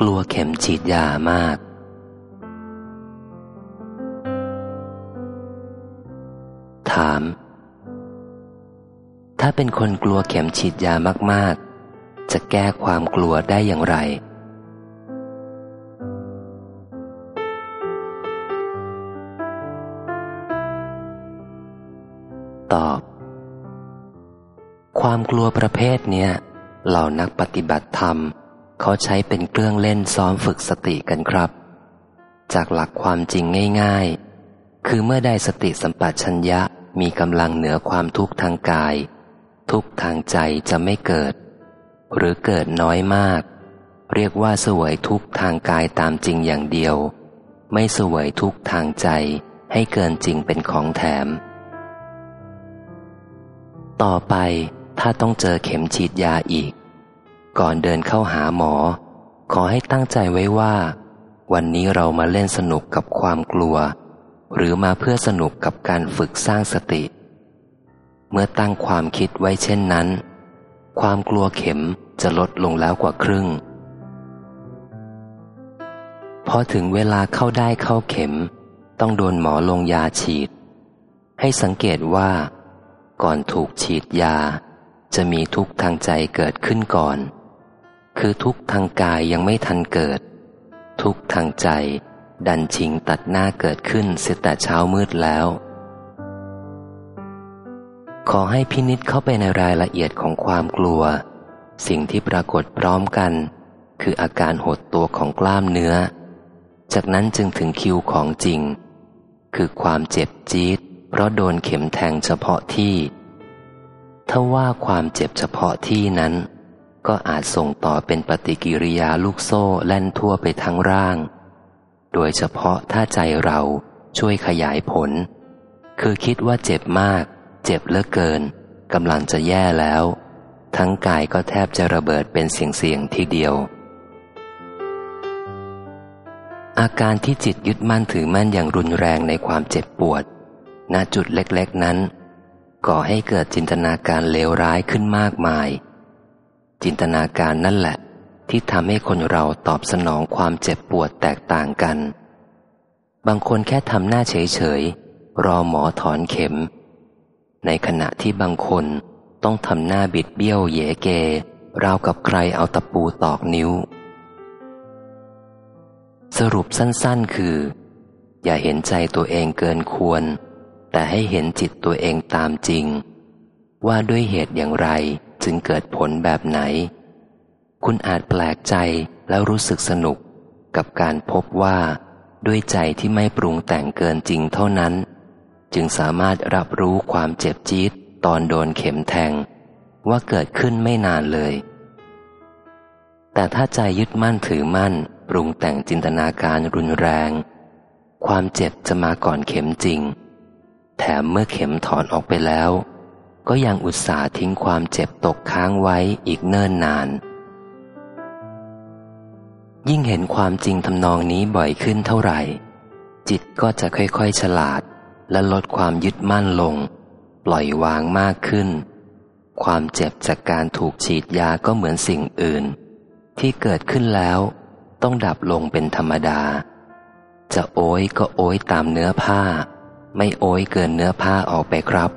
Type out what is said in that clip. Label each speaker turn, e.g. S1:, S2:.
S1: กลัวเข็มฉีดยามาก ถาม ถ้าเป็นคนกลัวเข็มฉีดยามากๆ จะแก้ความกลัวได้อย่างไร ตอบ ความกลัวประเภทเนี้ยเหล่านักปฏิบัติธรรม เขาใช้เป็นเครื่องเล่นซ้อมฝึกสติกันครับ จากหลักความจริงง่าย ๆ คือเมื่อได้สติสัมปชัญญะมีกำลังเหนือความทุกข์ทางกาย ทุกทางใจจะไม่เกิด หรือเกิดน้อยมาก เรียกว่าสวยทุกทางกายตามจริงอย่างเดียว ไม่สวยทุกทางใจให้เกินจริงเป็นของแถม ต่อไปถ้าต้องเจอเข็มฉีดยาอีก ก่อนเดินเข้าหาหมอ ขอให้ตั้งใจไว้ว่า วันนี้เรามาเล่นสนุกกับความกลัว หรือมาเพื่อสนุกกับการฝึกสร้างสติ เมื่อตั้งความคิดไว้เช่นนั้น ความกลัวเข็มจะลดลงแล้วกว่าครึ่ง พอถึงเวลาเข้าได้เข้าเข็ม ต้องโดนหมอลงยาฉีด ให้สังเกตว่า ก่อนถูกฉีดยาจะมีทุกข์ทางใจเกิดขึ้นก่อน คือทุกทางกายยังไม่ทันเกิด ทุกทางใจ ดันชิงตัดหน้าเกิดขึ้นเสียแต่เช้ามืดแล้ว ขอให้พินิษเข้าไปในรายละเอียดของความกลัว สิ่งที่ปรากฏพร้อมกัน คืออาการหดตัวของกล้ามเนื้อ จากนั้นจึงถึงคิวของจริง คือความเจ็บจี๊ดเพราะโดนเข็มแทงเฉพาะที่ถ้าว่าความเจ็บเฉพาะที่นั้น ก็อาจส่งต่อเป็นปฏิกิริยาลูกโซ่แล่นทั่วไปทั้งร่าง โดยเฉพาะถ้าใจเราช่วยขยายผล คือคิดว่าเจ็บมาก เจ็บเหลือเกินกำลังจะแย่แล้ว ทั้งกายก็แทบจะระเบิดเป็นเสียงๆทีเดียว อาการที่จิตยึดมั่นถือมั่นอย่างรุนแรงในความเจ็บปวด ณจุดเล็กๆนั้นก่อให้เกิดจินตนาการเลวร้ายขึ้นมากมาย จินตนาการนั่นแหละ ที่ทำให้คนเราตอบสนองความเจ็บปวดแตกต่างกัน บางคนแค่ทำหน้าเฉยๆ รอหมอถอนเข็ม ในขณะที่บางคนต้องทำหน้าบิดเบี้ยวเยเกราวกับใครเอาตะปูตอกนิ้ว สรุปสั้นๆคือ อย่าเห็นใจตัวเองเกินควร แต่ให้เห็นจิตตัวเองตามจริง ว่าด้วยเหตุอย่างไร จึงเกิดผลแบบไหน คุณอาจแปลกใจแล้วรู้สึกสนุกกับการพบว่า ด้วยใจที่ไม่ปรุงแต่งเกินจริงเท่านั้น จึงสามารถรับรู้ความเจ็บจี๊ดตอนโดนเข็มแทง ว่าเกิดขึ้นไม่นานเลย แต่ถ้าใจยึดมั่นถือมั่น ปรุงแต่งจินตนาการรุนแรง ความเจ็บจะมาก่อนเข็มจริง แถมเมื่อเข็มถอนออกไปแล้ว ก็ยังอุตส่าห์ทิ้งความเจ็บตกค้างไว้อีกเนิ่นนาน ยิ่งเห็นความจริงทำนองนี้บ่อยขึ้นเท่าไหร่ จิตก็จะค่อยๆฉลาด และลดความยึดมั่นลง ปล่อยวางมากขึ้น ความเจ็บจากการถูกฉีดยาก็เหมือนสิ่งอื่น ที่เกิดขึ้นแล้ว ต้องดับลงเป็นธรรมดา จะโอยก็โอยตามเนื้อผ้า ไม่โอยเกินเนื้อผ้าออกไปครับ